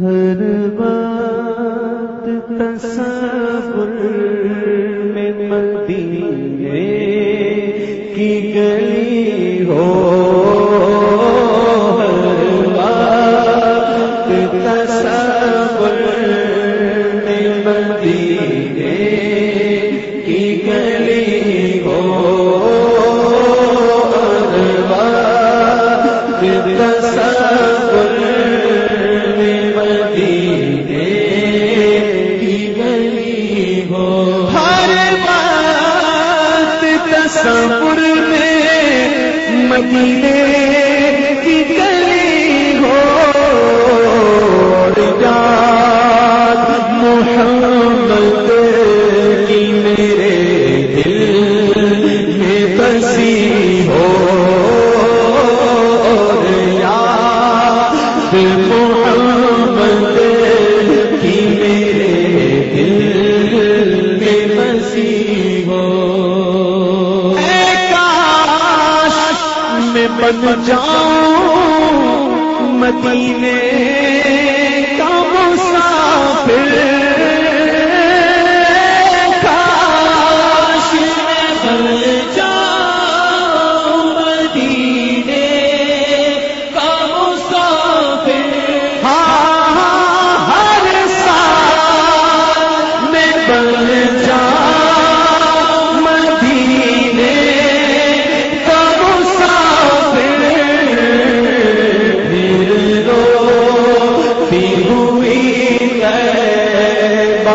ہر بات تصور میں مدینے کی گلی ہو۔ ہر بات تصور میں مدینے کی گلی ہو۔ ہر بات سپر میں مدینے بن جاؤں مدینے کا مسافر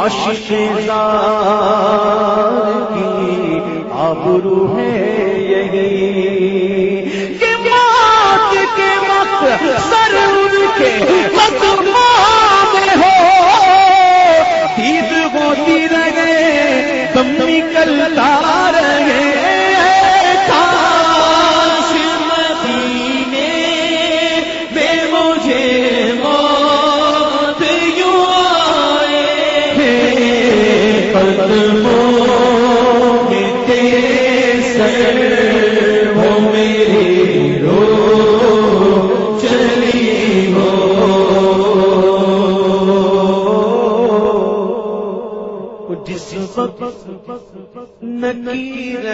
عاشق زار کی آبرو ہے یہی کہ موت کے وقت سر ان کے نکیر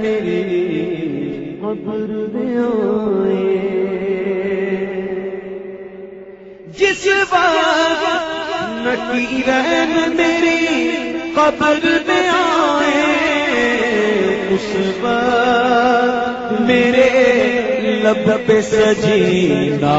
میری قبر میں آئے جس وقت نکیرن میری قبر میں آئے اس وقت میرے لب پہ سجینا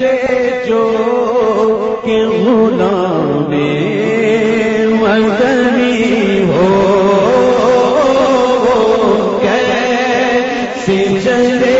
سے جو کہ مدنی ہو کیسے چلے